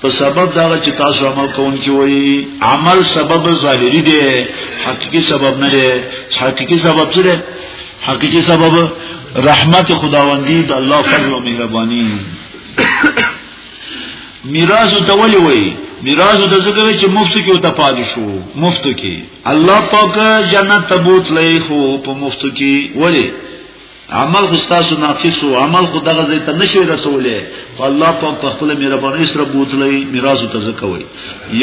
په سبب دا چې تاسو عمل کوونکی وي عمل سبب ظاهری دی حقيقي سبب نه دی حقيقي سبب څه دی حقيقي سبب رحمت خداوندی د الله فضل او مهرباني میراث ته ولي وای میراث ته څه کوي چې مفت کې او ته پاتې شو مفت کې الله پاک جنت ته بوت لای خو په مفت کې ولي عمل خو تاسو ناقص او عمل خو دغه ځای ته نشي رسولې الله پاک په خپل مهرباني سره بوتلې میراث ته زکوي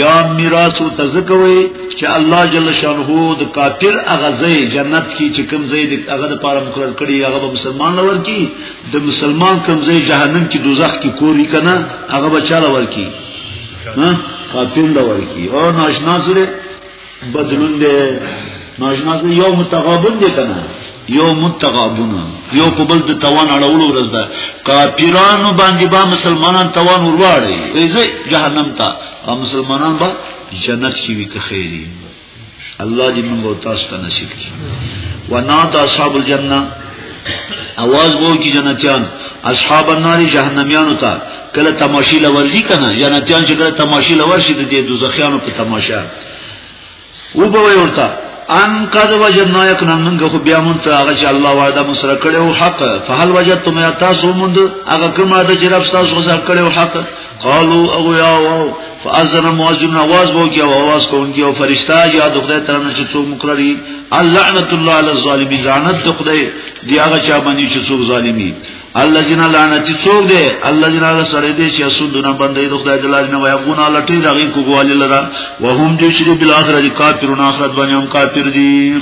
یا میراث ته زکوي چې الله جل شانه د کافر اغزه جنت کې چې کوم ځای د هغه لپاره مقرر کړی هغه مسلمان لور کی د مسلمان کوم ځای جهنم کې دوزخ کې کور وی کنه هغه بچاله ورکی ها کاپین دا ورکی او ناشنا سره بدلون دی ناشنا سره یو متغابن دی کنه یو متغابن یو په بل د توان اړول ورځ ده کاپیرانو باندې با مسلمانان توان ورواړي ایزه جهنم ته او مسلمانان با جنت کې وی که خیری الله دې موږ او تاسو ته نصیب کړي ونا د اصحاب الجنه اواز وو کی جنتیان اصحاب النار جهنميان ته کله تماشی لورځي کنه جنتیان چې کله تماشی لورشي د دې دوزخیانو په تماشا و به ورته ان قد وجدنا یقنا منګه خو بیا مونږ ته هغه چې الله وعده مو سره کړو حق فهل وجدتم یا تاسو مونږ هغه کومه د جرب تاسو سره کړو حق قالو او یا او فاذن مؤذن आवाज وو کی او आवाज کوونکی او فرشتہ یا د خدای تعالی نه چې څوک مقرری اللعنت الله علی الظالمین لعنت د خدای دی هغه چا باندې چې څوک ظالمی الذين لعنت څوک دی الذين هغه سره دی چې سودونه باندې د خدای د لارې نه وای غونه لټي دغه کووالی لره وهم دې چې بل اخر دي کافرون اخرت باندې هم کافر دي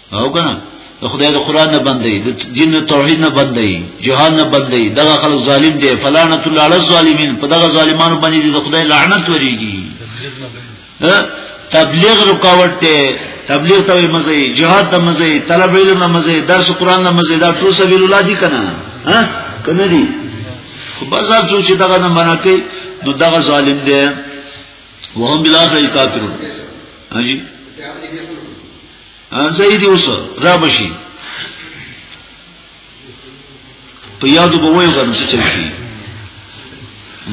او کنه د خدای د قران نه بندي د دین توحید نه بندي جهان نه بندي دغه خلک ظالم دي فلانت الله علی الظالمین په دغه ظالمانو باندې د خدای لعنت وريږي تبلیغ رکاوټ ته تبلیغ ته مزه جهاد ته مزه طلب علم نه مزه درس قران نه مزه دا ټول سبیل الله دي کنه ها کنه دي خو بازار څو چې دغه نه منع کوي نو دغه ظالم دی وهم بلا کافرون هاجی ځای دی اوس را بشي په یادو به وایو غواړم چې چل شي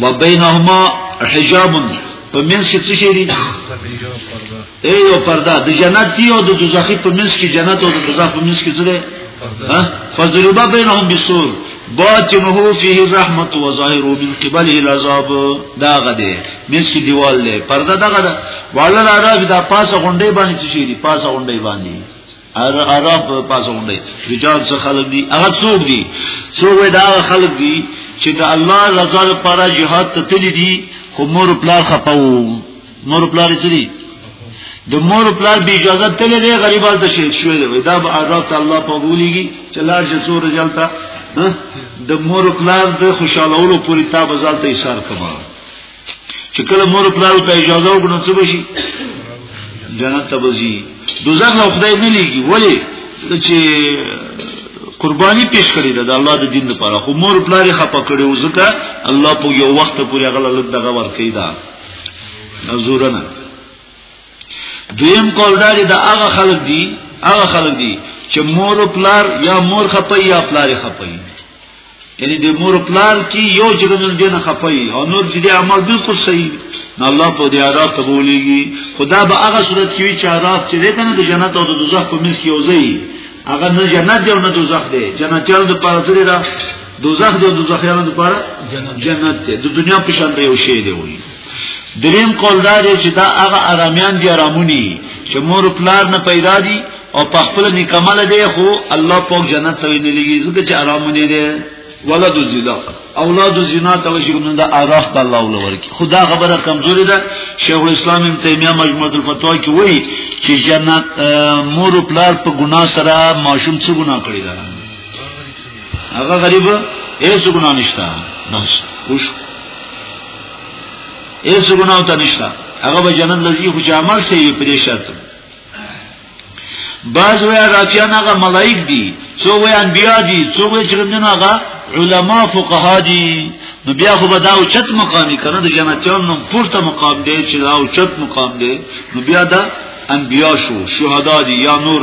وبینهما حجاب په منځ کې څه شي دي ای یو پرده د جنت دی او د دوزخ په منځ کې جنت او د دوزخ په منځ کې څه ده ها فضربا بینهم بسور باطنه فيه الرحمت وظاهره من قبل العذاب دا غده مسی دیوال له پرده دا غده والله راځي دا پاسه غونډې باندې چې شي دي پاسه غونډې باندې ار عرب پاسه غونډې رجال څخه خلک دي هغه څوک دي څوک دا خلک دي چې د الله رضا لپاره jihad ته تللی دي خو مور پلار خپاو مور پلار یې چری د مور پلار به اجازه تل دی غریبال ته شهید شوی دی دا به عذاب ته الله په ګولېږي چې لار شي څو رجالتا د مور پلار د خوشالولو پوری تا بازار ته ایثار کما چې کله مور پلار ته اجازه وګڼو څه بشي جنت ته بزي دوزخ له خدای نه لېږي ولی چې قرباني پیش کړی ده د الله د دین لپاره خو مور پلار یې خپه کړو ځکه الله په یو وخت پورې غل لږ دغه ور کوي دا نزورنا دویم قول دا دی دا هغه خلک دي هغه خلک دي چې مور او پلار یا مور خپي یا پلار خپي یعنی د مور پلار کی یو جرمن دین خپي او نور چې د عمل بالکل صحیح نه الله په دې عذاب قبولېږي خدا به هغه صورت کې چې عذاب چې ده کنه د جنت او د دوزخ په منځ کې اوځي هغه نه جنت دی او نه دوزخ دی جنتیان د پاره سره دوزخ د دوزخیانو لپاره جنت جنت دی د دنیا په شان دی یو شی دی وایي دریم قول دا دی چې دا هغه آرامیان دي آرامونی چې مور پلار نه پیدا دي او په خپل نکمل دی خو الله پاک جنت ته نه لګي ځکه چې آرامونی دی ولد الزنا اولاد الزنا ته وشي کوم دا اراف د الله ول ورکی خدا خبره کمزوري ده شیخ الاسلام ابن تیمیه مجموعه الفتوا کې وایي چې جنت مور او پلار په ګناه سره ماشوم څه ګناه کړی ده هغه غریب هیڅ ګناه نشته بس خوش هیڅ ګناه ته نشته هغه به جنت لذي خو جامل سي پرې شرط باز ویا رافیان هغه ملائک دي څو وی انبیا دي څو وی چرمنه هغه علما فقها دي نو بیا خو به دا او چت مقام کنه د جنتیان نو پورته مقام دی چې دا او چت مقام دی نو بیا دا انبیا شو شهدا دي یا نور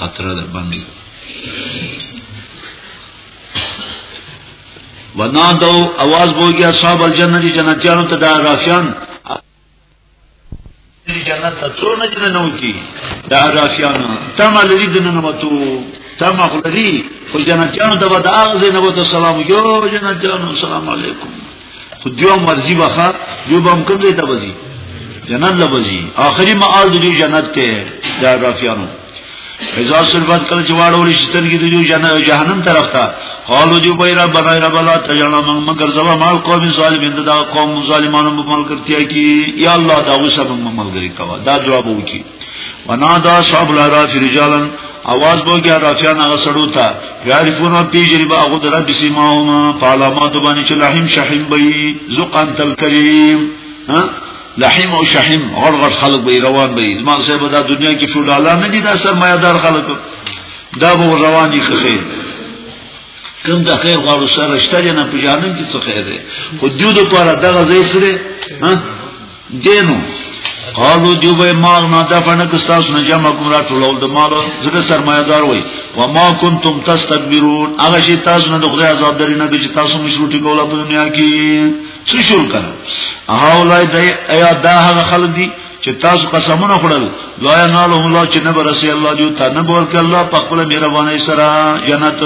خطره ده بند ونا دو आवाज بو گیا صاحب الجنت جنتیانو ته دا رافیان جنت ته څو نه جن نو کی دا رافیان تم لري د نن وتو تم خلري خو جنتیانو ته ودا اغزه نو ته سلام یو جنتیانو سلام علیکم خو دیو مرضی بخا دیو به هم کوم ځای ته وځي جنت لبزي آخري معال د جنت ته دا رافیانو اذا سلبت کله چې واړول شي سترګې د جنت جهنم طرف ته قالو جو بیرا بنای رب الله تجانا من مگر زوا مال قوم ظالمین دا قوم ظالمانو ممل کرتیا کی یا الله دا وسب ممل گری کوا دا جواب وکي ونادا صاحب العراف رجالا आवाज بوګي رافیان هغه سړو ته یعرفون پیجری با هغه در بسی ما هما علامات باندې چې لحم شحم بی زقان تل کریم ها لحم او شحم غړ غړ خلک به روان به زما صاحب دا دنیا کې فیوډالان نه دي دا سرمایدار خلک دا به رواني خخې کوم د خیر غواړو سره شته نه پېژنم چې څه خیر دی خو دیو د پاره دغه ځای سره ها دینو قالو دیو به مال نه د فنه که تاسو نه جمع کوم را ټولول د مال زړه سرمایدار وای و ما کنتم تستكبرون هغه شی تاسو نه د خدای عذاب درې نه چې تاسو مشروطي کوله په دنیا کې څه شول کړه هاولای د ایا دا هغه خلک دي چې تاسو قسمونه خړل لا ینالهم الله چې نه برسي الله دیو ته نه ورکه الله په خپل مهرباني سره جنت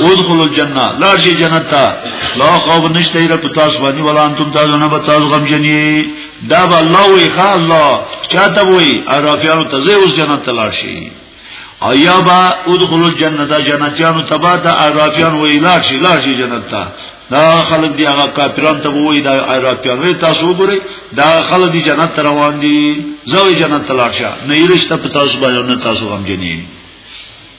ادخل الجنه لا شي جنت تا لا خوف نشته ایره په تاسو باندې ولا انتم تاسو نه به تاسو غم جنې دا به الله وی خا الله چاته وی ارافیانو ته زه اوس جنت لا شي ایا با ادخل الجنه دا جنتیانو تبا دا ارافیان وی لا شي لا شي جنت تا دا خلک دی هغه کافرانو ته وی دا ارافیان وی تاسو ګورئ دا خلک دی جنت روان دي زوی جنت لا شي نه ایرشته په تاسو باندې نه تاسو غم جنې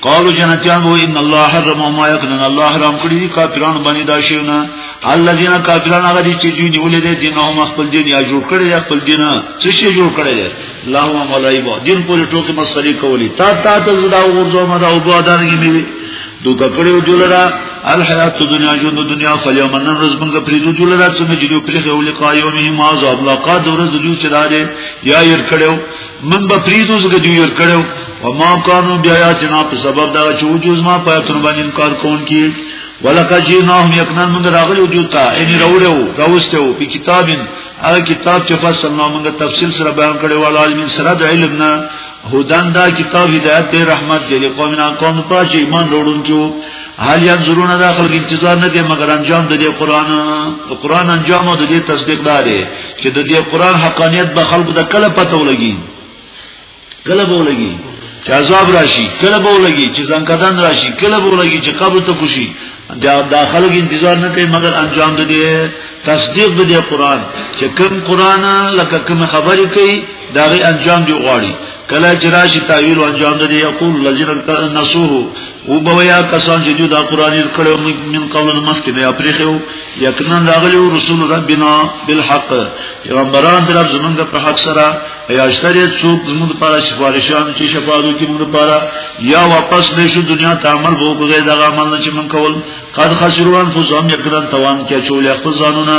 قالو جنتیان وو ان الله حرم ما یکنن الله حرام کړی دي کافرانو باندې دا شیونه الذين کافرانو هغه دي چې دوی نیولې دي دین او خپل دین یا جوړ کړی یا خپل دین څه شي جوړ کړی دي الله ما ملایبا دین پورې ټوکې مسلې کولی تا تا ته زدا ورځو ما دا او بادانګي میوي دو ککړو جولرا الحیات دنیا ژوند دنیا فلیوم نن ورځ موږ پریدو جولرا څنګه چې دوی پرې خو لقایو مهما عذاب لا قادر ورځ دوی چې داري یا ير کړو من به پریدو زګه دی ور کړو او ما کانو بیا یا جنا په سبب دا چې وجوز ما په تر باندې انکار کون کی ولکه جنا هم یقینا موږ راغلی وجود ته ان راوړو راوستو په کتابین هغه کتاب چې فصل نو موږ تفصیل سره بیان کړو ول عالمین سره د علم نه هدان دا کتاب هدایت دی رحمت دی قوم نه قوم په چې ایمان وروړون کیو حال یا زرون دا خلک انتظار نه کوي مګر انجام د دې قران د قران انجام او د دې تصدیق داري چې د دې قران حقانيت به خلکو ته کله پته ولګي کله به ولګي چې عذاب راشي کله به ولګي چې ځنکدان راشي کله به ولګي چې قبر ته کوشي دا داخلو انتظار نه کوي مګر انجام د دې تصدیق د دې قران چې کوم قران لکه کوم خبرې کوي دا غي انجام دی غواړي کله چې راشي تعویل انجام د دې یقول الذين نسوه او بویا کسان چې دا قران یې کړو من قبل مسکه بیا پرخو یقینا راغلی رسول ربنا بالحق پیغمبران در زمونږ په حق سره یا اشتری څوک زمونږ لپاره سفارشان چې شفاعتو کې موږ لپاره یا واپس نشو دنیا ته عمل وو بغیر دغه عمل چې مونږ کول قد خسروا انفسهم یقینا توان کې چول خپل ځانونه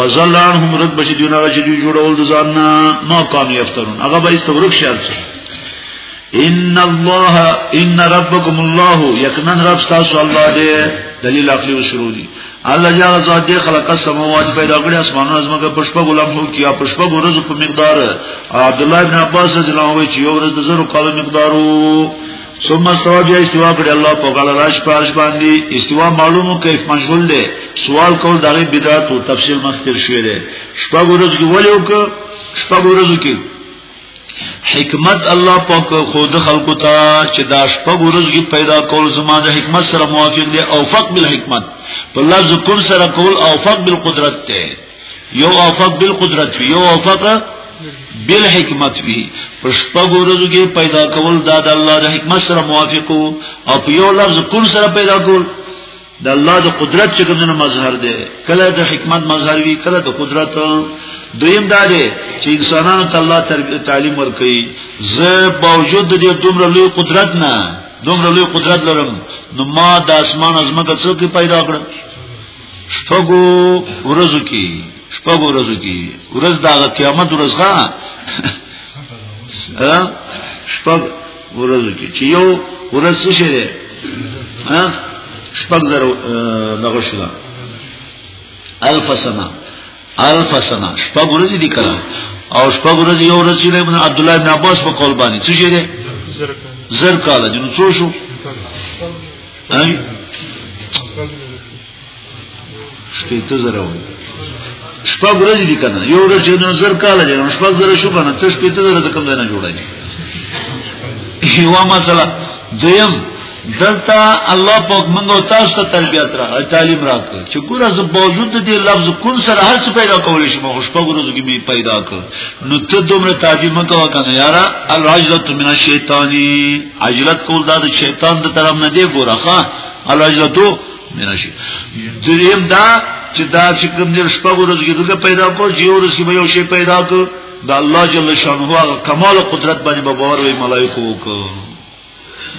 وزل عنهم رد بشي دنیا چې جوړول ځاننا ما کان یفترون هغه به استورک شرط ان الله ان ربکم الله یقینا رب تاسو الله دې دلیل عقلی او شروع دي الله جل ذات دې خلق السماوات پیدا کړی اسمانونه زمکه پښپا غلام هو کیا پښپا ورځ په مقدار عبد الله ابن عباس رضی الله عنه چې یو ورځ د زرو کالو مقدارو ثم استوا بیا استوا کړی الله په غل راش پارش باندې استوا معلومو کیف مشغول دی سوال کول دغه بدعت او تفصیل مخکې شوی دی شپږ ورځې ولې وک شپږ ورځې کې حکمت الله پاک خود خلقو ته چې دا شپه ورځږي پیدا کول زما د حکمت سره موافق دي او فق بالحکمت په لفظ کل سره کول او فق بالقدرت ته یو او فق بالقدرت وی یو او فق بالحکمت وی په شپه ورځږي پیدا کول دا د الله د حکمت سره موافق او په یو لفظ کل سره پیدا کول د الله د قدرت چې کومه مظهر دی کله د حکمت مظهر وی کله د قدرت دویم دا دی چې انسانانو ته الله تعلیم ورکړي زه باوجود د دې دومره لوی قدرت نه دومره لوی قدرت لرم نو ما د اسمان از مګه څوک پیدا کړ شپږو ورځو کې شپږو ورځو کې ورځ دا قیامت ورځ ها شپږ ورځو کې چې یو ورځ څه شي ده ها شپږ زره دغه شلا الف سنه الف سنه شپږ ورځې دي کړه او شپږ ورځې یو ورځ چې ابن عبد الله بن عباس په قول باندې څه شي ده زر کاله جنو څو شو شپېته زره وو شپږ ورځې دي کنه یو ورځ چې نو زر کال دی نو شپږ زره شو کنه ته شپېته زره د کوم ځای نه جوړای یو مسله دویم دلته الله پاک موږ تاسو ته تربیت را تعلیم راکړ چې ګوره ز باوجود د دې لفظ کون سره هر څه پیدا کولې شي مخ شپږ ورځې کې می پیدا کړ نو ته دومره تعجب مکو کنه یارا العجلت من الشیطانی عجلت کول دا د شیطان د طرف نه دی ګوره ها العجلتو نشي دریم دا چې دا چې کوم دې شپږ ورځې کې دغه پیدا کو چې ورځ کې به یو شی پیدا کو دا الله جل شانه هغه کمال او قدرت باندې به باور وي ملائکه وکړو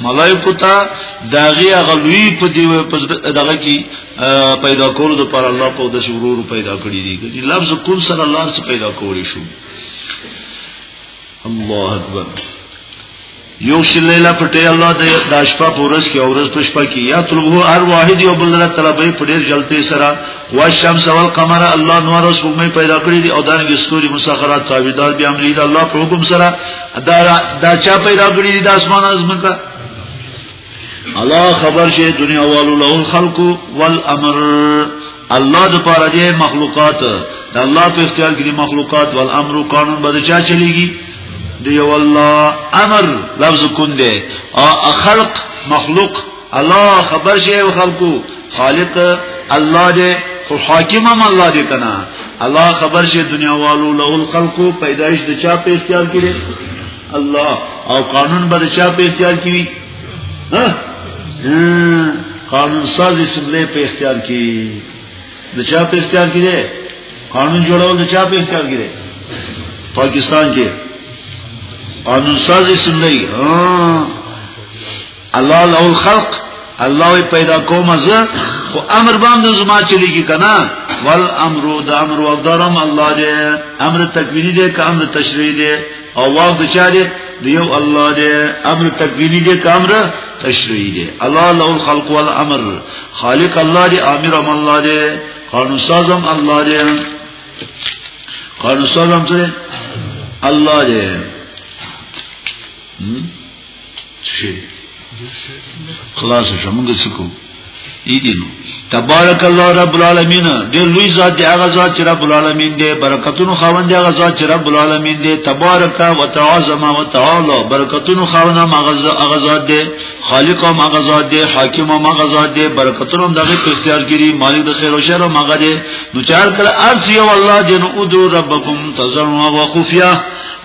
ملائکه ته داغي غلوی په دی په دغه کې پیدا کول د پر الله په د شورور پیدا کړی دی چې لفظ کل سره الله څخه پیدا کول شو الله اکبر یو شل لیلا پټه الله د داشپا پورس کې اورس پشپا کې یا طلبو هر واحد یو بل را طلبې پډې جلته سره وا شمس او القمر الله نور اوس کومې پیدا کړې دي او دانګې ستوري مسخرات تابعدار بیا امر الله په حکم سره دا دا چا پیدا کړې دي د اسمان از مکه الله خبر شي دنیا والو له الخلق والامر الله د پاره دی مخلوقات د الله په اختیار کې مخلوقات والامر قانون به چا چلیږي دی والله امر لفظ کون دی او خلق مخلوق الله خبر شي او خلقو خالق الله دی خو حاکم هم الله دی کنه الله خبر شي دنیا والو له الخلق پیدایش د چا په اختیار کې الله او قانون به چا په اختیار کې وي ها قانون ساز اسمبلی په اختیار کې د چا په اختیار کې دی قانون جوړول د چا په اختیار کې دی پاکستان کې قانون ساز اسمبلی ها الله له الخلق الله پیدا کوم زه خو امر باندې زما چلیږي کنه ول امر د امر او درم الله دې امر تکوینی دې که امر تشریعی دې او واو د چا دې دیو الله دې امر تکوینی دې که امر تشریعی دې الله له الخلق والامر خالق الله دې امر هم الله دې قانون سازم الله دې قانون سازم څه الله دې شي خلاص شو موږ څه کو ایدی نو تبارک الله رب العالمین دې لوی ذات دی هغه ذات چې رب العالمین دی برکتونو خاوند دی هغه ذات چې رب العالمین دی تبارک و تعظم و تعالی برکتونو خاوند هغه ذات دی خالق هم هغه ذات دی حاکم هم هغه ذات دی برکتونو هم دغه په اختیار کې دی مالک د خیر او شر هم هغه دی نو چار کړه ارض یو الله جن ادو ربکم تزروا و خفیا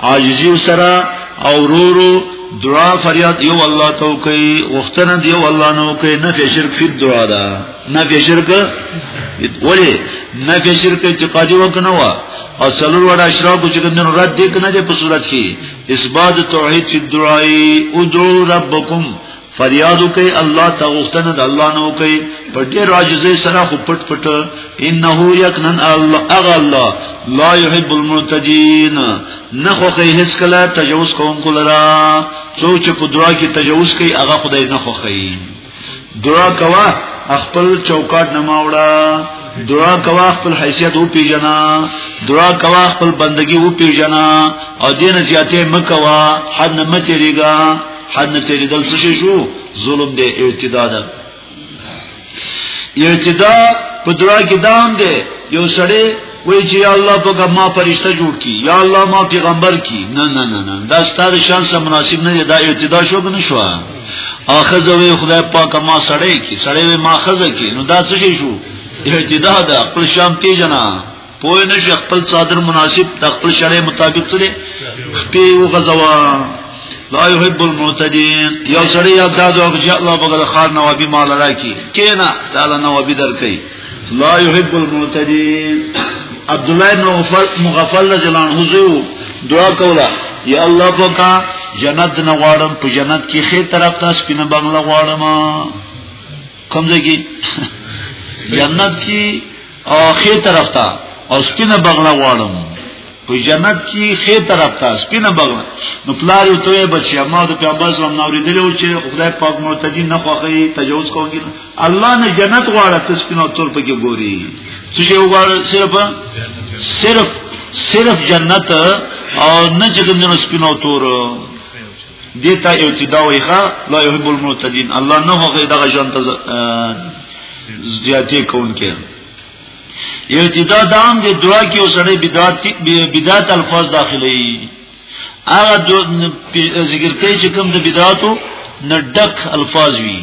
عاجزی سره او رورو دعا فریاد یو الله تو کوي غختنه دی یو الله نو کوي نه فی شرک فی دعا دا نه فی شرک ولی نه فی شرک چې قاضي وکنه وا او څلور وړه اشراق چې کوم رد دې کنه په صورت کې اثبات توحید فی الدعاء ادعو ربکم فریاد وکي الله ته غوښتنه د الله نه وکي په ډیر عاجزۍ سره خو پټ پټ انه یقینا الله اغه الله لا يحب المعتدين نه خو کوي هیڅ کله تجاوز کوونکو لرا څوک چې په دعا کې تجاوز کوي هغه خدای نه خو کوي دعا کوا خپل چوکاټ نه ماوړه دعا کوا خپل حیثیت او پیجنا دعا کوا خپل بندگی او پیجنا او دین زیاته مکوا حد نه متریګا حد نه تیریدل څه شي شو ظلم دی اعتدا ده اعتدا په دعا کې دام دی یو سړی وای چې یا الله په ما فرشته جوړ کی یا الله ما پیغمبر کی نه نه نه نه دا ستاره شان سره مناسب نه دی دا اعتدا شو بنه شو اخذ وی خدای پاک ما سړی کی سړی ما خزه کی نو دا څه شي شو اعتدا ده خپل شام پیژنه پوه نه شي خپل صادر مناسب د خپل شرع مطابق سره خپې او غزوا لا يحب المعتدين یو سړی یاد دادو او چې الله بغل خار نوابي مال راکی کینا تعالی نوابي درکې لا يحب المعتدين عبد الله بن مغفل مغفل رضی الله عنه زو دعا کولا یا الله پاکا جنت نه غواړم په جنت کې خیر طرف ته سپینه بنگله غواړم کوم ځای کې جنت کې اخی طرف ته او سپینه بغلا غواړم په جنت کې خې طرف ته سپینه بغلا نو پلار یو ته بچي ما د پیغمبر صلی الله علیه وسلم چې خدای پاک معتدی نه خوخی تجاوز کوي الله نه جنت غواړي ته سپینه تور پکې ګوري څه یو غواړي صرف صرف صرف جنت او نه چې کوم سپینه تور دیتا ارتدا ویخا لا یحب المعتدین الله نه هغه دغه جان ته زیاتې کوونکې ارتدا دام د دعا کې وسړې بدعت بدعت الفاظ داخلي هغه ذکر کوي چې کوم د بدعاتو نه ډک الفاظ وي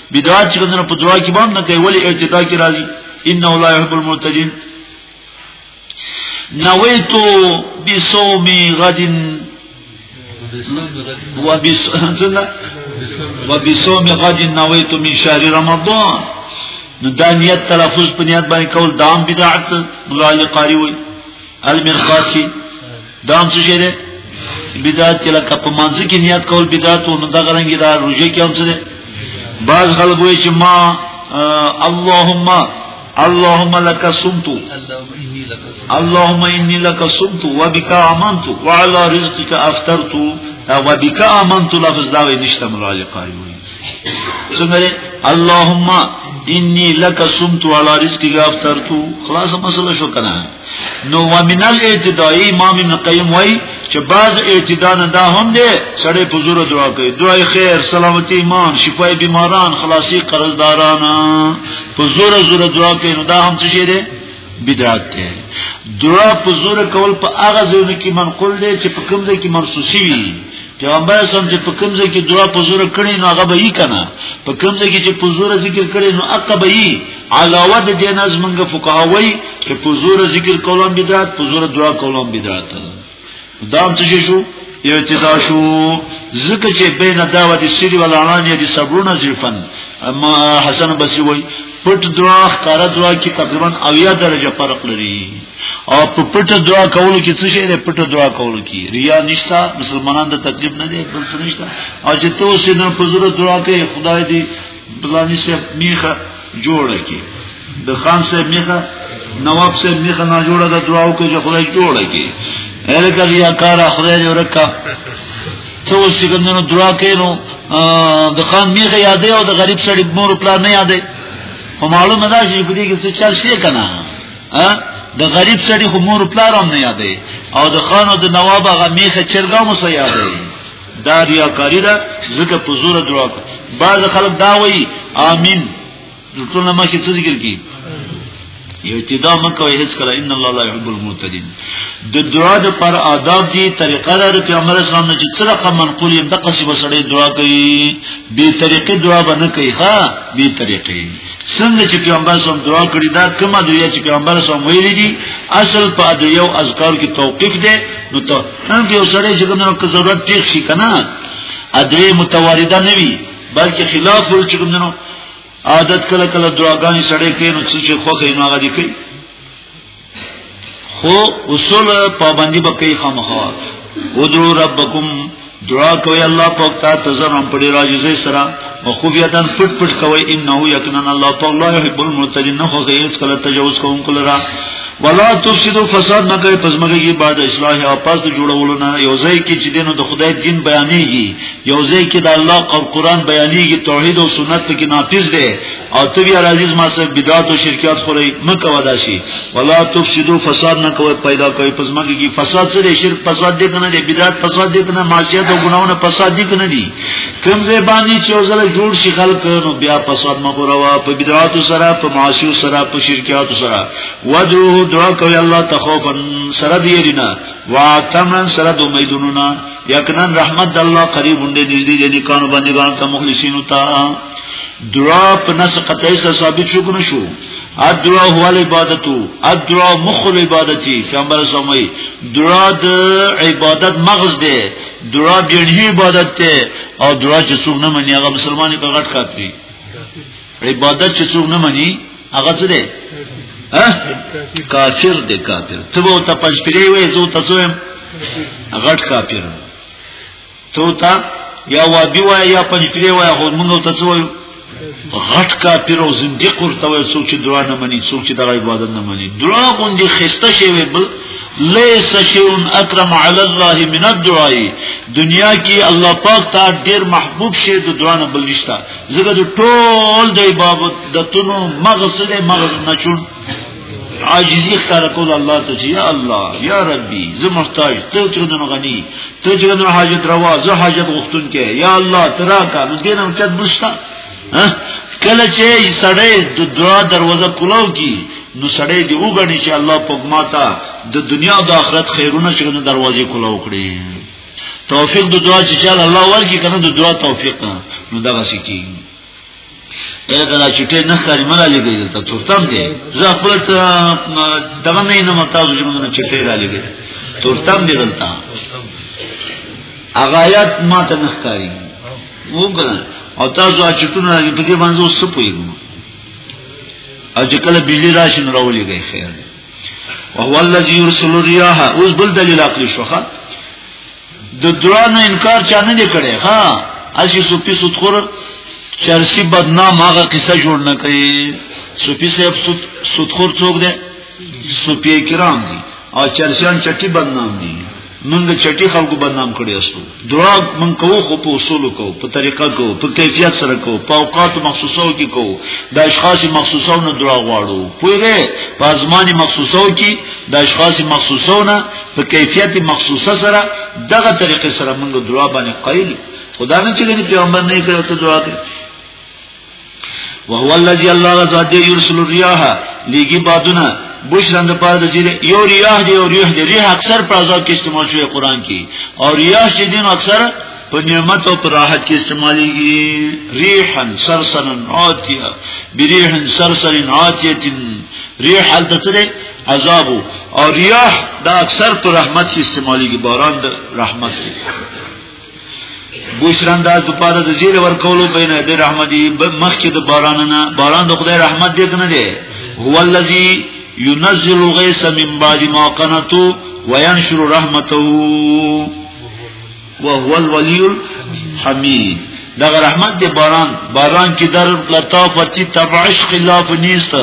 بدعات چې کومه په دعا کې باندې کوي ولی اعتدا کې راځي ان الله يحب المعتدين نويت بصوم غد وبصوم غد نويت من شهر رمضان نو دا نیت تلفظ په نیت باندې کول دام بدعت مغال قاری وي المرقاتی دا هم څه شی دی بدعت کې لکه په منځ کې نیت کول بدعت او دا غرنګي دا روزه کې هم څه دی بعض خلک وایي چې ما اللهم اللهم لك صمت اللهم اني لك صمت وبك امنت وعلى رزقك افطرت وبك امنت لفظ دا وي نشته مراجعه قاری وي څنګه اللهم اني لك صمت وعلى رزقك افطرت خلاص مسله شو کنه نو ومن الاعتداء امام ابن قیم وای چې بعض اعتداء نه دا هم دی سړی په زور دعا کوي دعای خیر سلامتی ایمان شفای بیماران خلاصي قرضداران په زور زور دعا کوي نو دا هم څه شی دی بدعت دی دعا په زور کول په هغه ځای کې منقول دی چې په کوم ځای کې مرسوسی وي پیغمبر سم چې په کوم ځای کې دعا په زور کړي نو هغه به یې کنه په کوم ځای کې چې په زور ذکر کړي نو هغه به یې علاوه د دې ناز منګ فقهاوی چې په زور ذکر کولم بدعت په زور دعا کولم بدعت دا هم څه شو یو اتدا شو ځکه چې بین دعوه د سری ولانان یا د صبرونه زیفن اما حسن بصری وای پټ دعا کار دعا کې تقریبا اویا درجه فرق لري او په پټ دعا کولو کې څه شی دی پټ دعا کولو کې ریا نشتا مسلمانان د تکلیف نه دی بل څه نشتا او چې ته اوسې نه په زړه دعا کې خدای دې بلانی صاحب میخه جوړه کی د خان صاحب میخه نواب صاحب میخه نه جوړه د دعا او کې خدای جوړه کی الکه یا کار خدای دې ورکا ته اوس چې کومو دعا کینو د خان میخه یادې او د غریب سړي مور پلا نه یادې او معلومه ده چې په دې کې څه چل شي کنه ها د غریب سړي خو مور پلا رام نه یادې او د خان او د نواب هغه میخه چرګا مو سه یادې دا ریاکاری ده ځکه په زور دعا کوي بعض خلک دا وایي امين ټول نه مخکې څه ذکر کی ابتدا مکوې هیڅ کله ان الله لا يحب المعتدين د دعا د پر آداب دي طریقه ده د پیغمبر اسلام نه چې څلخ منقول یې د قصې وسړې دعا کوي به طریقې دعا باندې کوي ها به طریقې څنګه چې پیغمبر اسلام دعا کړې دا کومه دعا چې پیغمبر اسلام ویلي دي اصل په ادعیو اذکار کې توقیف ده نو نن یو سړی چې کوم نو ضرورت پیښ شي کنه ادوی متوارده نه وي بلکې خلاف ول چې کوم نو عادت کله کله دعاګانې سړی کوي نو چې خوخه یې ماغه دي کوي خو اصول پابندي به کوي خامخا ودرو ربکم دعا کوي الله پاک ته تزرم پړي راځي سره وخوبیتن پټ پټ کوي انه یقینا الله تعالی يحب المعتدين خو هیڅ کله تجاوز کوم کله را ولا تفسدوا فساد نه کوي پس مګي کې بعد اصلاح او پس جوړولو نه یو ځای کې چې دینو د خدای دین بیانېږي یو ځای کې د الله او قران بیانېږي توحید او سنت کې نافذ دي او ته بیا عزیز ما سره بدعت او شرکیات خوري مکه ودا شي ولا تفسدوا فساد نه کوي پیدا کوي پس مګي کې فساد سره شرک فساد دې کنه دې بدعت فساد دې کنه معصیت او ګناونه فساد دې کنه دي کوم ځای باندې چې اوزل جوړ شي خلک نو بیا په سب مغروا په بدعات سره په معاصی سره په شرکیات سره ودعوه دعا کوي الله تخوفا سره دی دینا واتمن سره د امیدونو یقینا رحمت الله قریب اندې نږدې دي کانو باندې ګان ته مخلصینو ته دعا په نس قطعی سره ثابت شو کنه شو الدعاء هو العبادت الدعاء مخ العبادت پیغمبر سمي دعا د عبادت مغز دی درا ګڼي عبادت ته او درا چې څوک نه مني هغه مسلمانې په غټ کافي عبادت چې څوک نه مني هغه څه دی ها کافر دی کافر ته وو ته پنځپری وې زو تاسو هم غټ کافر ته تا یا وابي وای یا پنځپری وای هو موږ تاسو وایو غټ کافر او زنديق ورته وي څوک چې دعا نه مني څوک چې د عبادت نه مني دعا غوندي خسته شي بل ليس شيء اكرم على الله من الدعاء دنیا کې الله پاک ته ډېر محبوب شي د دعا نه بل نشته زګه ټول د عبادت دتونو مغز له مغز نه چون عاجزی اختار کول الله ته چې یا الله یا ربي زه محتاج ته چې دنو غني ته چې دنو حاجت روا زه حاجت غوښتون کې یا الله ترا کا نو دې نو چت بوستا کله چې سړی د دعا دروازه کولو کی نو سړی دی وګڼي چې الله په ماته د دنیا او د آخرت خیرونه چې د دروازې کولو کړی توفیق د دعا چې چل الله ورکی کنه د دعا توفیق نو دغه سکی اې دا چټه نه خاري مله لګي دلته تورتم دی زه خپل دغه مې نه متاز جوړ نه چټه را لګي تورتم دی دلته اغایت ما ته نه خاري وګورئ او تاسو اچتونه په دې باندې اوس پویګو او چې کله بجلی راشي نو راولي گئی خیر او هو الذی یرسل الرياح اوس بل دلیل عقلی شوخه د درانو انکار چا نه دی کړی ها اسی سپی سودخور چرسی بدنام هغه قصه جوړ نه کړي سپی صاحب سودخور څوک دی سپی کرام دی او چرسیان چټي بدنام دي موږ چټي خلکو بدنام کړی اوسو دعا موږ کوو خو په اصول کوو په طریقه کوو په کیفیت سره کوو په اوقات مخصوصو کې کوو د اشخاص مخصوصو نه دعا غواړو پوهه په ازمانه مخصوصو کې د اشخاص مخصوصو نه په کیفیت مخصوصه سره دغه طریقې سره موږ دعا باندې قائل خدا نه چې غني پیغمبر نه کړو ته دعا کوي وهو الذي الله ذات يرسل الرياح لګي بادونه بشرن د پاره د جری یو ریاح دی او ریاح دی ریاح اکثر په عذاب کې استعمال شوی قران کې او ریاح چې دین اکثر په نعمت او په راحت کې استعمالېږي ریحا سرسرن عاتیه بریحا سرسرن عاتیه ریح حالت سره عذاب او ریاح دا اکثر پر رحمت کې استعمالي باران د رحمت کې بوشران دا د پاره د زیر ور کولو بین د رحمت مخ کې د باران نه باران د خدای رحمت دې کنه دی هو الذی ينزل غيث من بعد ما قنطوا وينشر رحمته وهو الولي الحميد دغه رحمت دی باران باران کی در لطافتی تبعش خلاف نیست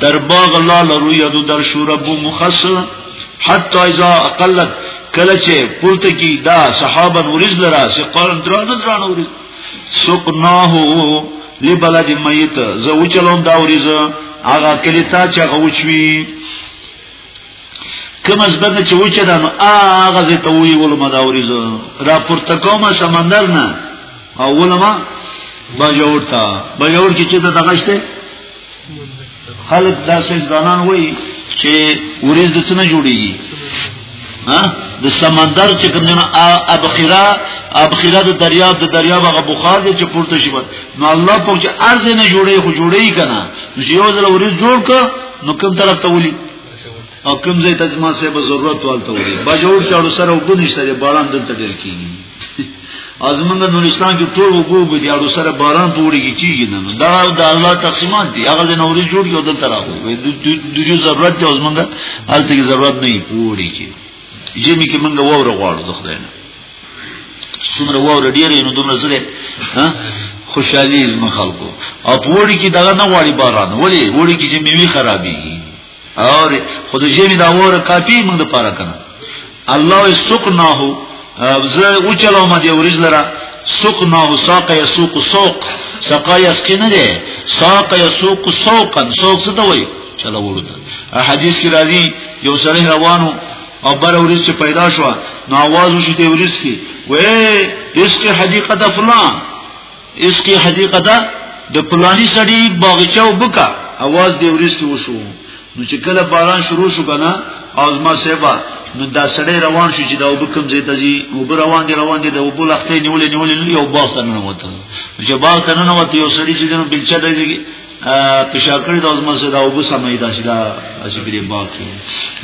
در باغ الله لرو یادو در شوربو مخص حتی اذا اقلت کله چې پورته کی دا صحابه نورز لرا سي قرن دران دران اوري سقناه لبلد میت زو چلون دا اوریز هغه کلیتا چې هغه وچوي کوم ځبد چې وچه ده نو هغه زه ته وی ولما دا اوریزو را پورته کوم سمندر نه او ولما بجور تا بجور کې چې ته دغشته خلق داسې ځانان وای چې اوریز د څنګه جوړیږي ها د سمندر چې کوم نه ابخرا ابخرا د دریاب د دریاب هغه بخار دی چې پورته شي نو الله په چې ارزه نه جوړي خو جوړي کنه نو یو ځل ورز جوړ ک نو کوم طرف ته ولي او کوم ځای ته ما سه به ضرورت والته وي بجوړ چاړو سره وګنيشته دی باران دلته ډیر کیږي ازمنګ نورستان کې ټول وګو به دی اړو سره باران پوری کی چیږي نه دا د الله تقسیمات دی هغه نه اوري جوړ یو دلته راغو د دې ضرورت دی ازمنګ هلته کې ضرورت نه پوری کی جمی کې منګه وره غواړو د خدای نه څومره وره ډیره نو دومره زړه ها خوشحالي زمو خلکو او په وړي کې دغه نه غواړي باران وړي وړي کې چې میوي خرابيږي او خود جمی دا وره کافي موږ د پاره کنه الله سقناه زه او چلو ما دی ورج لره سقناه ساق يسوق سوق سقا يسقي نه دی ساق يسوق سوقا سوق څه ته وایي چلو ورته حدیث کې راځي یو سره روانو او بر ورځ چې پیدا شو نو आवाज وشو دی ورځ کې وې اس کې حدیقت فلان اس کې حدیقت د پلانی سړی باغچه وبکا आवाज دی ورځ کې وشو نو چې کله باران شروع شو کنه او ما سیبا نو دا سړی روان شو چې دا وبکم زیت دي وب روان دي روان دي د وب لختې نیولې نیولې نو یو باغ ته نه وته چې باغ ته نه وته یو سړی چې دنو بلچا دی پیشا کړی د ازمه سره او بو سمې دا چې دا چې بری باقي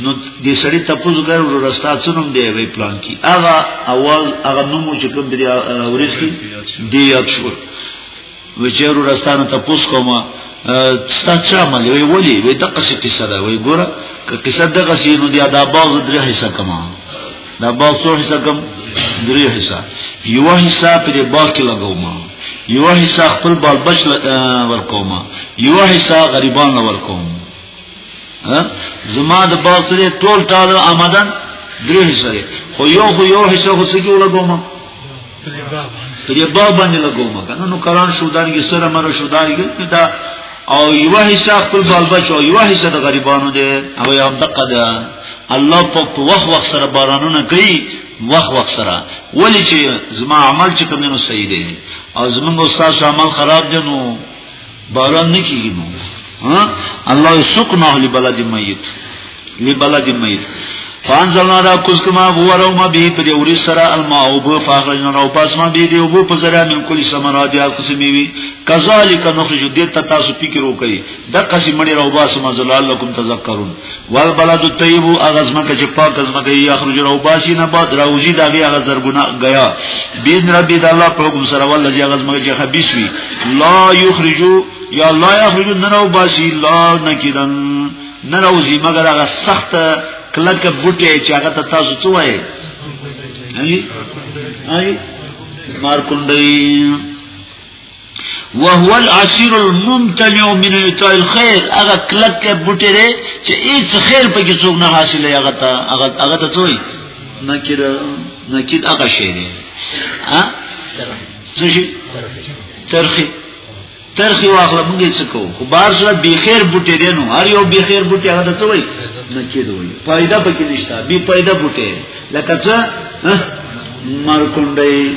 نو دې سړی تاسو غیر ورستا څنوم دی وی پلان کی هغه اول هغه نوم چې کوم دی ورس کی دی یاد شو وچیر ورستانه تاسو کومه ستا څه عمل وی ولی وی دغه څه قصه ده وی ګوره که قصه دغه سینو دی دا باز درې حصہ کما دا باغ څو حصہ کم درې حصہ یو حصہ پر باغ کې لګوم یو حصہ خپل بال بچ ورکوم یو حصہ غریبان ورکوم زما د باغ سره ټول ټال آمدن درې حصہ خو یو خو یو حصہ خو څه کې ولګوم ترې با باندې لګو مګا نو کلان شو دانګي سره مر شو دانګي دا او یو حصہ خپل بال بچو یو حصہ د غریبانو دی او یو دقه ده الله په وخت وخت سره بارانونه کوي وخت وخت سره ولی چې زما عمل چې کوم نو صحیح دی او زمونږ استاد عمل خراب دی نو باران نه کیږي نو ها الله یسقنا لبلد میت لبلد میت فانزلنا دا کوز کما بورو ما به پر یوري سرا الماء او بو فاخرجنا راو پاس ما به دی او بو په زرا من کل سمرات یا کوس میوي کذالک نخرج دې تاسو فکر وکړي د قسم مړي راو باس ما زلالکم تذکرون والبلد الطيب اغزمه کې پاک ازمه کې یخرج راو باسی نه باد راوزی دا غي هغه زرګنا غیا بین ربی د الله په حکم سره ول چې اغزمه کې خبيس وی لا یخرجو یا لا یخرجو نه راو باسی لا نکیدن نه راوزی مگر هغه سخت کلک بوټي چې هغه ته تاسو څه وایي هاي هاي مار کندای وهو العصير الممتنع من اعطاء الخير هغه کلک بوټی دی چې هیڅ خیر په کې څوک نه حاصلې هغه ته هغه هغه ته څوی نکیر نکید هغه شی دی ها څه شي ترخی ترخی واخله موږ یې څکو خو بار سره بی خیر بوټی دی نو هر یو بی خیر بوټی هغه ته څوی نکید وي فائدہ پکې نشته بی فائدہ بوټی لکه څه مرکونډي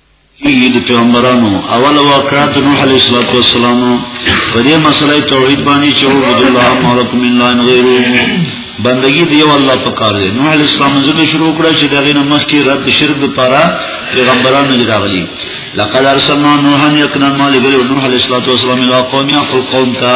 کیږي د پیغمبرانو اول واقعا د نوح علیه السلام په دې مسله توحید باندې چې عبد الله مالک من لا غیر بندگی دی الله په کار دی نوح علیه السلام څخه شروع کړه چې دغه نه مخکې رد شرک لپاره پیغمبرانو دی راغلي لقد ارسلنا نوحا یقینا مالک نوح علیه السلام الى قوم یقل قوم تا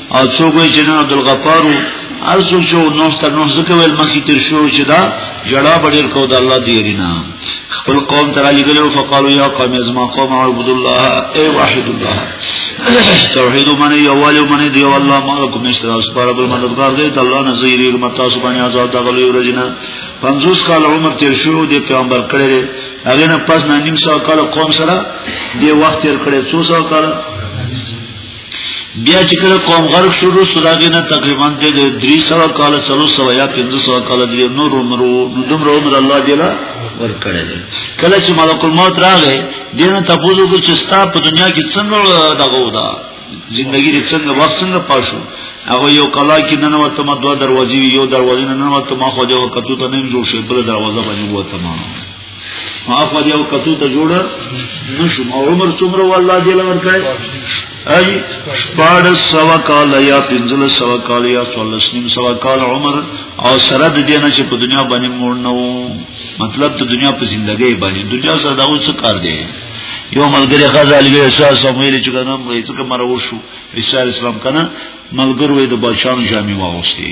او څوک وی چې نو عبدالغفار هر څوک چې نو تر نو ځکه ویل مخې تر شو چې دا جړا بډیر کو د الله دی رینا خپل قوم تر علی ګلو فقالو یا قوم از ما قوم عبد الله ای واحد الله توحید من یوال من دی الله ما کوم استرا اس پر بل مددگار دی الله نذیر متا سبحانه عذاب د غلو ورجنا 50 کال عمر تیر شو دی پیغمبر کړي هغه نه پس نه نیم سو کال قوم سره دی وخت تیر کړي 200 کال بیا چې کله قوم غرق شو نو سراغ نه تقریبا د 300 کال 300 یا 500 کال د نور عمر نو دومره عمر الله جلا ور کړی دی کله چې ملک الموت راغی دینه تاسو کو چې ستا په دنیا کې څنګه دغه ودا زندگی دې څنګه وخت څنګه پاشو هغه یو کلا کې نن ورته ما دوه دروازې یو دروازې نن ورته ما خو جو کتو ته نیم جوړ شي بل دروازه باندې وته ما ما خو یو کتو ته جوړ نشم او عمر څومره والله دې لور کړی ای شپاړ سوا کال یا پنځل سوا کال یا څولس نیم سوا کال عمر او سره د دې نه چې په دنیا باندې مور نه وو مطلب ته دنیا په زندګۍ باندې دنیا سره دا اوس کار دی یو ملګری غزال وی احساس ویل چې کنه مې څه کومه وشو رسول اسلام کنه ملګری د بادشاہ جامع واغوستي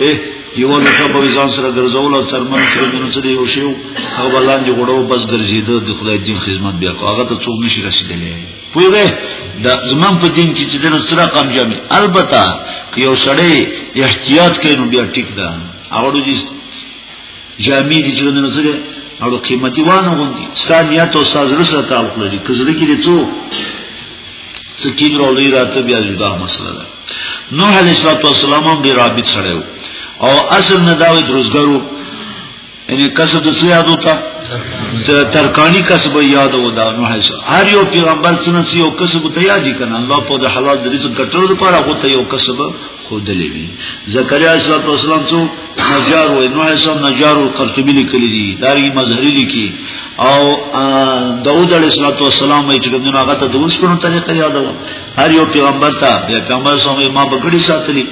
اے یو له په ځان سره ګرځول او څرمن سره د نو څه دی یو شی او بلان دی غړو بس ګرځي د خدای دین خدمت بیا کو هغه ته څوک نشي رسیدلی پوهه دا زمون په دین کې چې د نو سره قام جامي البته که یو سړی احتیاط کوي نو بیا ټیک ده هغه دې جامي دي چې د نو سره او قیمتي وانه غوندي ستانیات او ساز رسره تعلق لري کزړه کې دي څو څه کیبر او لري راته بیا جدا مسله ده نوح علیه السلام هم ډیر عابد سړی و او اصل نه دا وی درزګرو یعنی کسب د څه یادو ته ترکانی کسب یاد و دا نوح علیه هر یو پیغمبر څنګه سی یو کسب ته یاد کنا الله په د حلال د رزق کټلو لپاره هغه ته یو کسب خودلې وی زکریا علیه السلام څو نجار و نوح علیه نجار او قرطبی لیکلی دی دا یې مظهری لیکي او داوود علیه السلام یې چې کوم هغه ته د اوسپنو طریقه یاد و هر یو پیغمبر ته یا پیغمبر سم ما بغړی ساتلی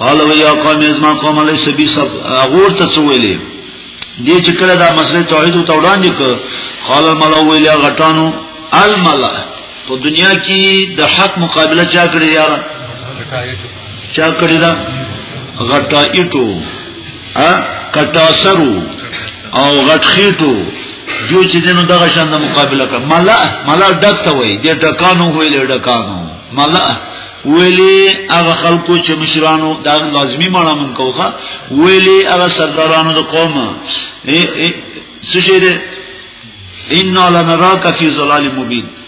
قال و یا قوم ازما قوم علی سبی سب غور ته سویلی دې چې کله دا مسله توحید ته وړاندې کړ قال الملأ ویل غټانو الملأ په دنیا کې د حق مقابله چا کړی یار چا کړی دا غټایټو ا کټاسرو او غټخیټو جو چې دینو دغه شان د مقابله کړ ملا ملا ډکته وای د ډکانو ویلې ډکانو ملا ویلې هغه خلکو چې مشرانو دا لازمی مانا مونږ کوخه ویلې هغه سردارانو د قوم څه شه دې ان لنراک فی ظلال مبین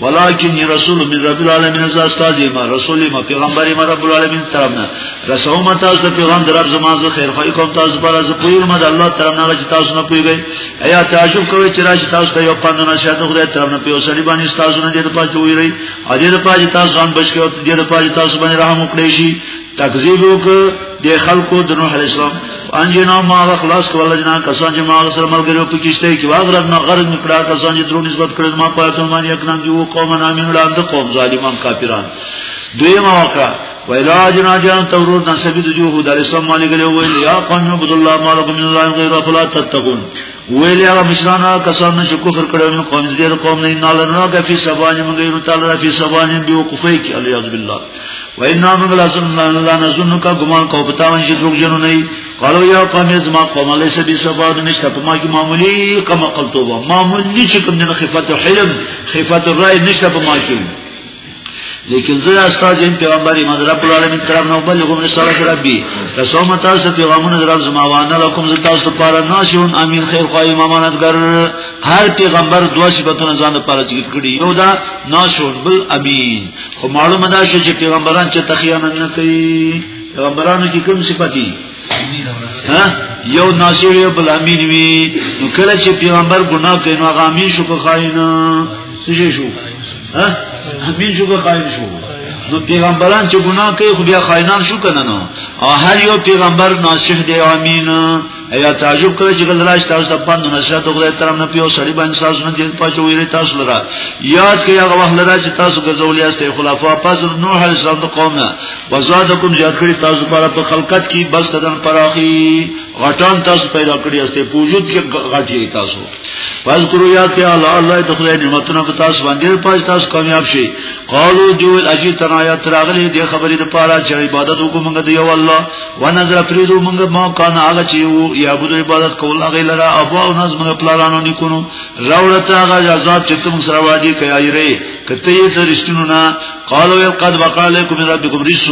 ولكن رسول من رب العالمين ذا استاذ ما رسول ما پیغمبر ما رب العالمين طرفنا رسول ما تاسو ته پیغام در رب زما زه خیر خو کوم تاسو پر از پویر ما د الله طرفنا چې تاسو نه پیږئ ایا تعجب کوئ چې راځي تاسو ته یو پاند نه شاته خدای طرفنا پیو سړي باندې تاسو نه دې ته پاتې ویری اجر پاج تاسو ځان بچو دې ته پاج تاسو باندې رحم وکړئ شي تکذیب وک د خلکو د نوح علی السلام انجنا ما خلاص کول جنا کسان چې ما سره ملګری په کیشته کې واغره نه غرض میکړه کسان چې درو نسبت کړل ما په اتم باندې یک نام جو قوم نه امین وړاند قوم ظالمان کافران دوی ما وکړه ویلا جنا جان تورور نسبی د جو هود علی السلام باندې غلې ویل یا قوم عبد الله مالک من الله غیر فلا تتقون ویلی هغه مشران هغه کسان نه چې کفر کړو نو قوم دې قوم نه نه لرنه که فی سبان موږ یو تعالی را فی سبان به وقفه کې علی اعوذ بالله و ان موږ لازم الله نزن کا ګمان کو پتا ون چې دوک جنو نه قالو یا قوم زما قوم علی سبی سبان نشته په ما کې معمولی کما قلتو معمولی چې کوم نه خفت حلم خفت الرای نشته په ما کې لیکن زه استاد یم پیغمبر یم در رب العالمین طرف نو بلغم رسالت ربی تاسو تاسو پیغامونه در زما وانه لکم ز تاسو لپاره ناشون امین خیر خوای امانتګر هر پیغمبر دوه صفاتونه ځان لپاره ذکر کړی یو دا ناشون بل امین خو معلومه ده چې پیغمبران چې تخیانت نه کوي پیغمبرانو کې کوم صفاتی ها یو ناصر یو بل امین وی نو کله چې پیغمبر ګناه کوي نو غامین شو په خاینا سجه شو ها امین شو په خاین شو نو پیغمبران چې ګناه کوي خو بیا خاینان شو کنه نو او هر یو پیغمبر ناصح دی امین ایا تعجب کوي چې کله راځي تاسو ته پاند نشرات غوړې ترم نه پیو سړي باندې تاسو نه دې پاتې ویری تاسو لرا یاد کړئ هغه وخت لرا چې تاسو ګرځولې استه خلافه پس نوح علیه السلام د قوم نه وزادکم زیاد کړی تاسو پر په خلقت کې بس تدن پراخي غټان تاسو پیدا کړی استه پوجود کې غټي تاسو پس کرو یاد کې الله الله د خدای نعمتونه په تاسو باندې پاج تاسو کامیاب شي قالو جو اجي تنایا تراغلی د خبرې د پاره چې عبادت وکوم د یو الله ونظر پریدو موږ ما کان هغه چې یو یعبد عبادت کول هغه لره ابو او ناز موږ پلانانو نکونو راوړته هغه عذاب چې تم سره واجی کوي کته یې ترشتونو نه قالو یو قد وقال لكم من ربكم رجس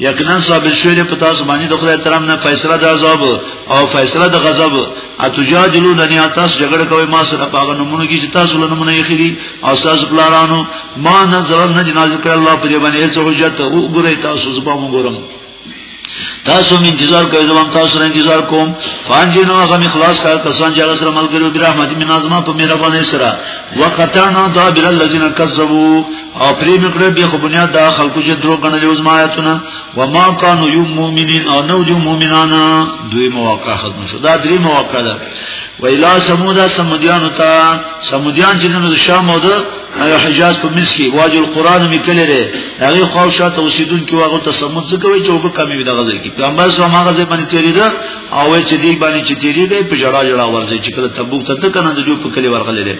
یقینا صاحب شوی په تاسو باندې د خدای ترام نه فیصله د عذاب او فیصله د غضب اتجادلو دنی تاسو جګړه کوي ما سره په هغه نمونه کې چې تاسو له نمونه یې خري او تاسو پلارانو ما نظر نه جنازه کړ الله په دې باندې څه حجت وګورئ تاسو زبا وګورم تاسو مې انتظار کوئ زه هم تاسو سره انتظار کوم فانجینو هغه مې خلاص کړ کسان چې هغه سره ملګرو بیا رحمت مې نازما په مهرباني سره وقتانا دابر الذين كذبوا او پرې مې کړې به خو بنیاد دا خلکو چې درو غنل اوس ما آیاتونه و ما كانوا يؤمنون او نو جو مؤمنان دوی مواقع ختم شو دا درې مواقع ده ویلا سمودا سمودیانو ته سمودیان چې نن د شام او د حجاز په منځ کې واجب القرآن می کړی دی هغه خو شاته اوسیدونکو هغه ته سمود څه کوي چې وب کمی وي د غزل کې پیغمبر صلی الله علیه وسلم تیری ده او چې دی باندې چې تیری دی په جړا جړا ورځي چې کله تبوک ته کنه د جو په کلی ورغلی دی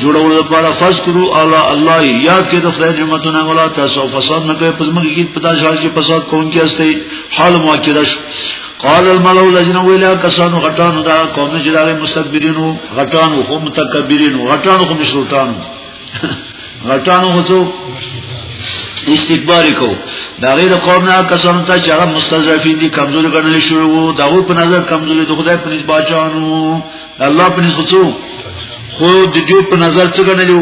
جوړولو لپاره فذكروا الله الله یاد کې د خدای نعمتونه ولا تاسو فساد نه کوي پزمن کې پتا شال کې فساد کوونکی استه حال مؤکده شو قال الملو الذين ویلا کسانو غټانو دا قوم چې دا مستكبرینو غټانو خو متکبرینو غټانو خو مشروطانو غټانو خو څو استکبار کو دا غیر قوم نه کسانو ته چې هغه مستضعفین دي کمزور ګڼل شوی وو دا په نظر کمزوري د خدای په نسبت چانو الله په نسبت څو خو د دې په نظر څه غنلو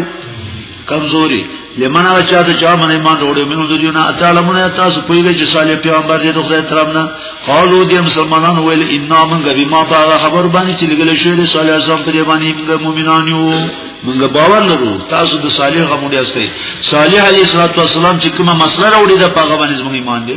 کمزوري لمن هغه چا ته چا باندې ایمان وروړي منو د دې نه تعالیمونه تاسو پوهیږئ چې صالح پیغمبر دې د خدای طرف نه قالو دې مسلمانان ویل ان من غبي ما باغ خبر باندې چې لګل شوی د صالح اعظم په دې باندې موږ مؤمنان یو موږ باور لرو تاسو د صالح غموډي استئ صالح علیه السلام چې کومه مسله وروړي د پاغه باندې موږ ایمان دې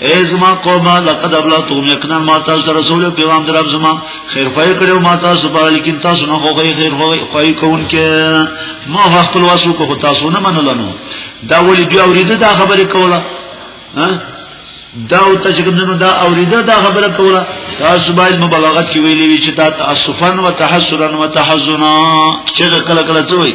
ای زما قومه لقد ابلغتکم یقینا ما تاسو ته رسول پیغام درب زما خیر خوای کړو ما تاسو په لیکن تاسو نه خو خیر خوای کوون کې ما خپل واسو کو تاسو نه منلنو دا ولې بیا ورید دا خبره کوله دا او ته چې کومنو دا اوریده دا خبره کوله تاسو باید مبالغت کې ویلې وی چې تا تاسفن و تحسرن و تحزنا چې کله کله څه وي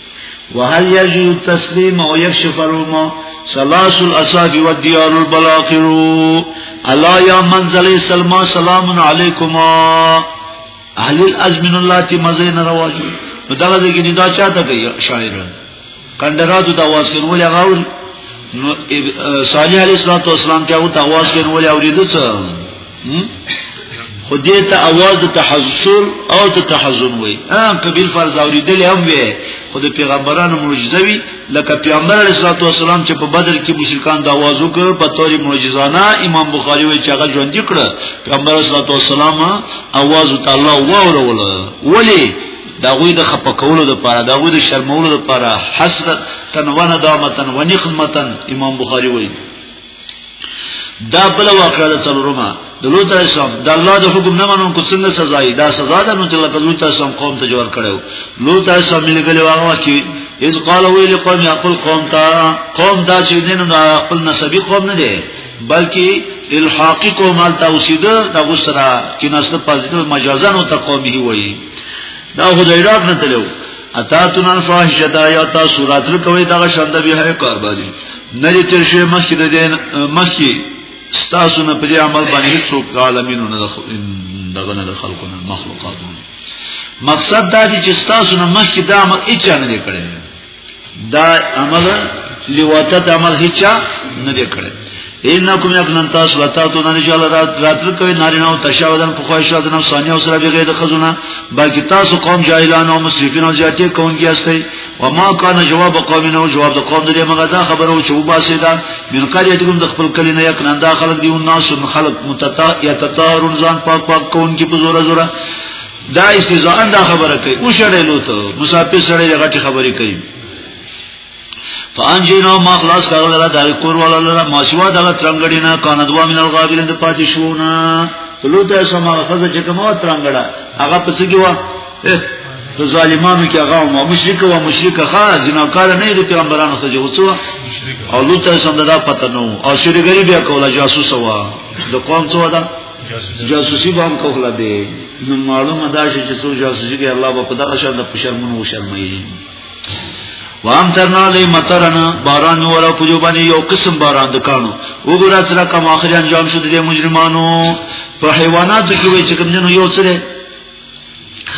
وهل يجي التسليم ويكشف الروم سلاس الاساق والديار البلاقر الا يا منزل سلمى سلام عليكما اهل الازمن الله تی مزین رواجو نو دغه دې کې ندا چاته کوي شاعر کندراتو دا واس کوي ولې غاور نو صالح علیه السلام ته هغه ته واس کوي ولې اورېدو څه خو دې ته اواز د تحزن او د تحزن وای ان قبیل فرض اوریدل هم وي خو د پیغمبرانو معجزه وی لکه پیغمبر علیه الصلاه والسلام چې په بدر کې مشرکان د اواز وکړ په تور معجزانه امام بخاری وی چې هغه ژوند کړ پیغمبر علیه الصلاه والسلام اواز تعالی واورول ولی دا غوی د خپکولو د پاره دا غوی د شرمولو د پاره حسرت تنونه دامتن ونخدمتن امام بخاری وی دا بل واقعه ده څلورمه د لوط علیه السلام د الله د حکم نه منون کو څنګه سزا یې دا سزا ده نو چې لکه لوط علیه السلام قوم ته جوړ کړو لوط علیه السلام یې ګلې واغوا چې اذ قال ویل قوم یقل قوم تا قوم دا چې دین نو خپل نسبی قوم نه دی بلکې الحاقی قوم مال توسید دا غسرا چې نسل پازیدو مجازن او تقومی وایي دا خدای راک نه تلو اتاتون الفاحشتا یا تاسو راتل کوي دا شاند به هي کار باندې نه دې تر شي مخکې د دین مخکې تاسو نه په دې عمل باندې هیڅوک عالمینو نه دغه نه خلقونه مخلوقاتونه مقصد دا دی چې تاسو نه مخکې دا عمل هیڅ نه دی کړی دا عمل لیواتت عمل هیڅ نه دی کړی انکم یقنن تاسو لتاتو نه رجال رات راتل کوي نارینه او تشاودن په خواهش او د نفسانی او سره بغیر د خزونه بلکې تاسو قوم جاهلان او مسرفین او زیاتې کوونکی استئ و ما کان جواب قوم نه جواب د قوم دې مګه دا خبرو چې وباسي دا من قریه کوم د خپل کلی نه یقنن دا خلک دی او ناس خلق متتا یتطهرون ځان پاک پاک کوونکی په زوره زوره دا استزان دا خبره کوي او شړې لوته مسافر سره غټي خبرې کوي فانجینو ما خلاص کړل لرا دای کور ولا لرا ما شوا دغه ترنګړی نه کان دوا من الغابرین د پاتې شونا فلوت اسما فزه چې کومه ترنګړه هغه پڅ کې و د ظالمانو کې هغه ما مشرک و مشرک خا جناکار نه دي پیغمبرانو ته جوڅو او لوت اسما دا پته نو او شریګری بیا کوله جاسوس وا د قوم څو ده جاسوسی به هم کوله دی نو معلومه ده چې څو جاسوسی کې الله په دغه شان د پښرمنو شرمایي وام ترنا لې مطرنا باران ورا پجو باندې یو قسم باران د کانو وګوره سره کوم اخر انجام شو د مجرمانو په حیواناتو کې وای چې کوم جنو یو سره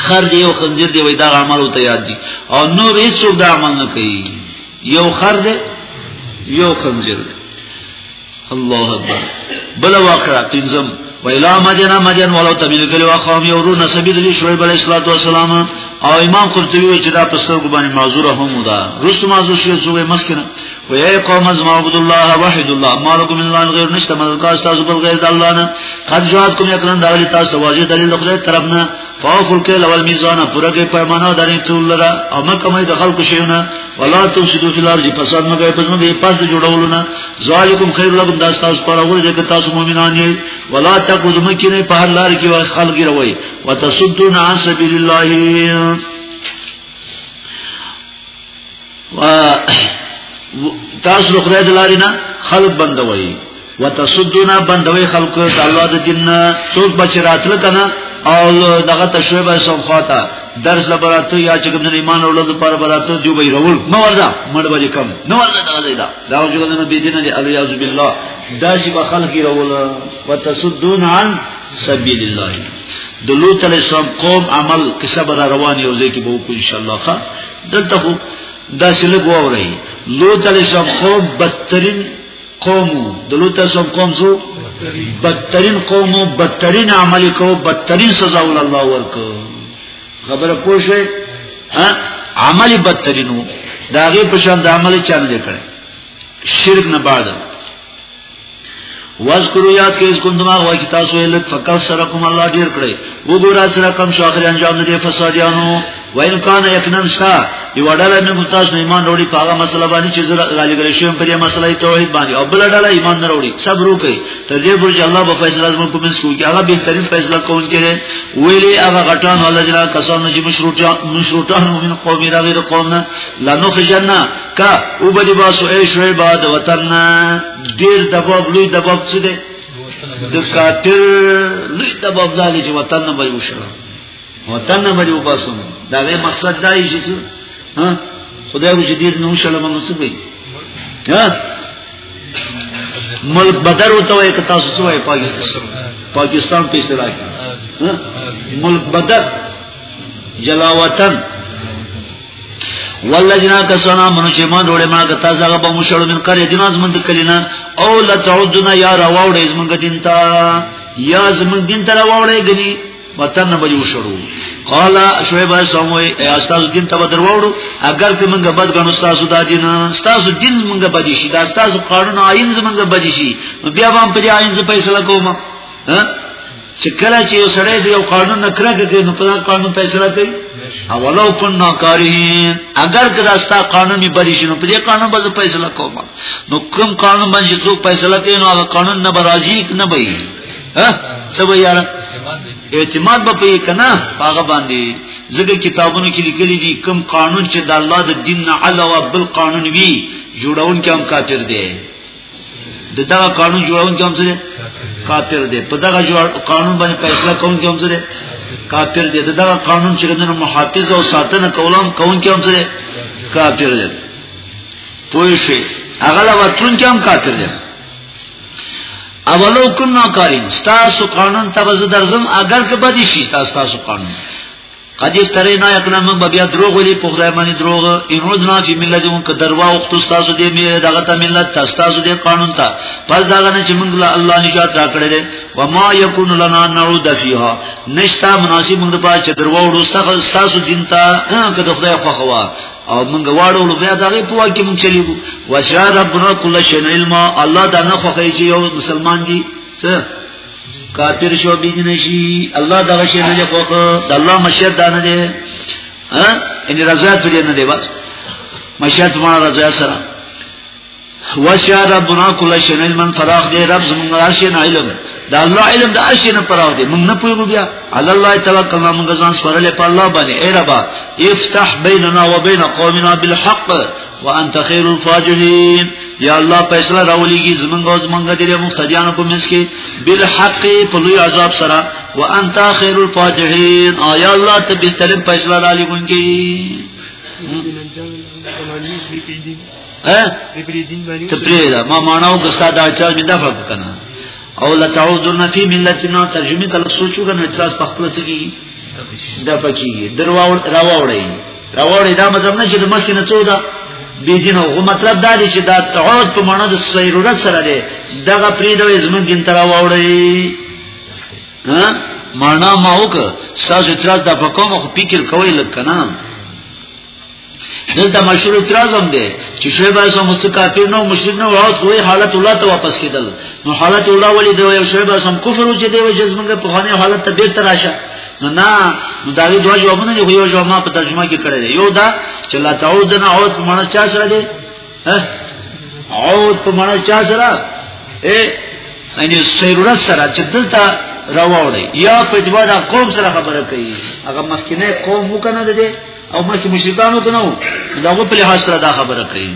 خر دی یو خنجر دی وای دا عمل او ته یاد دي او نور هیڅ دا عمل نه کوي یو خر دی یو خنجر دی الله اکبر بل واقعا تنظم و الى مدین مدین ولو تبیل کلی و قوم یورون سبیل لی شعیب علیہ الصلوۃ والسلام او امام قرطبی وی چې دا پستر کو باندې معذور هم دا رس معذور شوی څو مسکن و ای قوم از معبود الله وحید الله مالکم من الله غیر نشته مددگار تاسو بل غیر الله نه قد جواد کوم یقینا دا ولی تاسو واجب دلیل خدای طرف نه فاوفوا الكيل والميزان پورا کې پیمانه او درې تول لره او مکه مې د خلکو شیونه ولا تفسدوا في الارض فساد مګه په ژوند کې پاس جوړولو نه ذالکم خیر لكم دا تاسو پر اور دې تاسو مؤمنان یې ولا تقذ مکینه په هر لار کې وای خلک روي وتصدون عن سبيل الله تاسو له خدای د لارې نه خلق بندوي وتصدونا بندوي خلق د الله د دین نه څوک بچ راتل کنه او دغه تشویب او سم خواته درس لبراتو یا چې کوم ایمان اورلو لپاره براتو دی وی رول ما وردا مړ وری کم نو وردا دغه زیدا دا چې کوم بی دین دی الی اعوذ بالله دا چې په خلق رول وتصدون عن سبیل الله د لوط علیہ السلام قوم عمل کسب را روان یو ځای کې به وکړو ان شاء الله ښا دلته خو دا سلګ ووري لوط علیہ السلام قوم بدترین قوم د لوط علیہ السلام قوم زو بدترین قوم بدترین عمل کو بدترین سزا ول الله ورک خبره پوه شئ ها عمل بدترینو داغه په شان د عمل چل دی کړي شرک نه بعد واذکروا یاد کې اس کوندما وای چې تاسو یې لږ فقط سره کوم الله ډیر کړی وګورا سره کم شو اخر انجام دې فسادیانو وین کان یقینا شا یو ډله نه متاس نه ایمان وروړي پاغه مسله باندې چې زړه غالي ګرې شوم په دې مسله توحید باندې او بل ډله ایمان نه وروړي صبر وکړي تر دې پورې چې الله په فیصله زموږ کوم څه کوي هغه بهترین فیصله کوي چې ویلې هغه غټان الله جل کسان چې مشروطه مشروطه مومن قوم راغیر قوم نه لنو خجنه کا او بده باسو ای شوی باد وطن نه ډیر دباب لوی دباب څه دی د خاطر لوی دباب دالي چې وطن نه بل وشو وطن نه بل وباسو دا غي مقصد دای شي چې ها خدای دې دې نو شلم نو څه وي ها ملک بدر ہوتا ہے کہ تاسو سو ہے پاکستان پاکستان په اصطلاح کې ملک بدر جلا وطن والذین کسنا منو چې ما ډوړې ما که تاسو هغه به مشړو من قرې دین از مند کلینا او لا تعودنا یا راوړې زمونږ دین ته یا زمونږ دین ته راوړې غني وطن نه بجو شړو قال شعیب سموي استاد دین ته بدر وړو اگر که موږ بد غنو تاسو د دین تاسو دین موږ بد شي دا تاسو قانون آئین موږ بد شي بیا به په آئین ز فیصله کوم ها چې کله چې یو سړی دی یو قانون نه کرکه کوي نو په دا قانون فیصله کوي اولو کنا کارین اگر کدا ستا قانوني بری شنو په دې قانون باندې فیصله کوم نو کوم قانون باندې څو فیصله کوي نو هغه قانون نه برازي نه وي ها څه وي یار اعتماد به پي کنه هغه باندې زګه کتابونو کې لیکلي دي کوم قانون چې د الله د دین نه علاوه بل قانون وي جوړون کې هم کافر دی د دا قانون جوړون کوم څه دی کافر دی په دغه جوړ قانون باندې فیصله کوم کوم څه دی کافر دی دا قانون چې د محافظ او ساتنه کولم کوم کوم څه دی کافر دی پوه شئ هغه لا وترون کوم کافر دی اولو کنا کارین ستاسو قانون ته وز درزم اگر که بدی شي ستاسو قانون قد افترینا یقینا من بیا دروغ ویلی په خدای باندې دروغ ان عذنا فی ملتکم که دروا وخت تاسو دې مې دغه ته ملت تاسو دې قانون ته پس داغه نه چې موږ له الله نجات را کړې ده و ما یکون لنا نعود فیها نشتا مناسب موږ په چې دروا وروسته تاسو دین ته که د خدای خو خوا او موږ واړو نو بیا دغه په واکه موږ چلیږو وشار ربنا کل شین علم الله دا نه خوښي چې یو مسلمان دی څه کافر شو بیج نشي الله دا شی نه خوخ د الله مشهد دا نه دی ها ان رضا پرې نه دی بس مشهد ما رضا سره وشا ربنا کل شی علم فراغ دی رب زمونږ راشي نه علم دا الله علم دا شی نه پراو دی مونږ نه پوهیږو بیا علی الله توکل نه مونږ ځان سپارل په الله باندې اے ربا افتح بیننا وبین قومنا بالحق وانت خیر الفاجحین یا الله فیصله راولېږي زمونږ او زمونږ د مقتدیانو په منځ کې بالحق په لوی عذاب سره وانت خیر الفاجحین یا الله ته به تلم فیصله را لېږونکي ها تپریدا ما ماناو ګستا دا چا مې دفع کنه او لتعودن فی ملتنا ترجمه کله سوچو کنه اعتراض په خپل څه کې د پکی درواو راوړی راوړی دا مطلب نه چې د مخ نه څو دا بیجنو غو مطلب دا دی چې دا تعود په معنا د سیرورت سره دی دغه پریدوې زمونږ ګین تر راوړی ها معنا ما وک ساز اعتراض دا په کوم خو فکر کوي لکه نه دلته مشهور اعتراض هم دی چې شعیب علیه السلام څخه کافر نو مشرک نو او خو حالت الله ته واپس کیدل نو حالت الله ولې دی یو شعیب علیه السلام کفر و چې دی وجه زمونږ په خانه حالت ته بیرته راشه نو نه نو دا وی دوه جوابونه دی خو یو جواب ما په ترجمه کې کړی دی یو دا چې لا تعودنا او په معنا چا سره دی ها او په معنا چا سره اے یعنی سیرورت سره چې دلته راوړی یا په دوا دا قوم سره خبره کوي هغه مخکنه قوم وکنه ده او مخکې مشرکانو ته نو داغه په لحاظ سره دا خبره کوي